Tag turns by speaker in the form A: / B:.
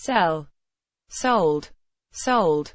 A: sell, sold, sold.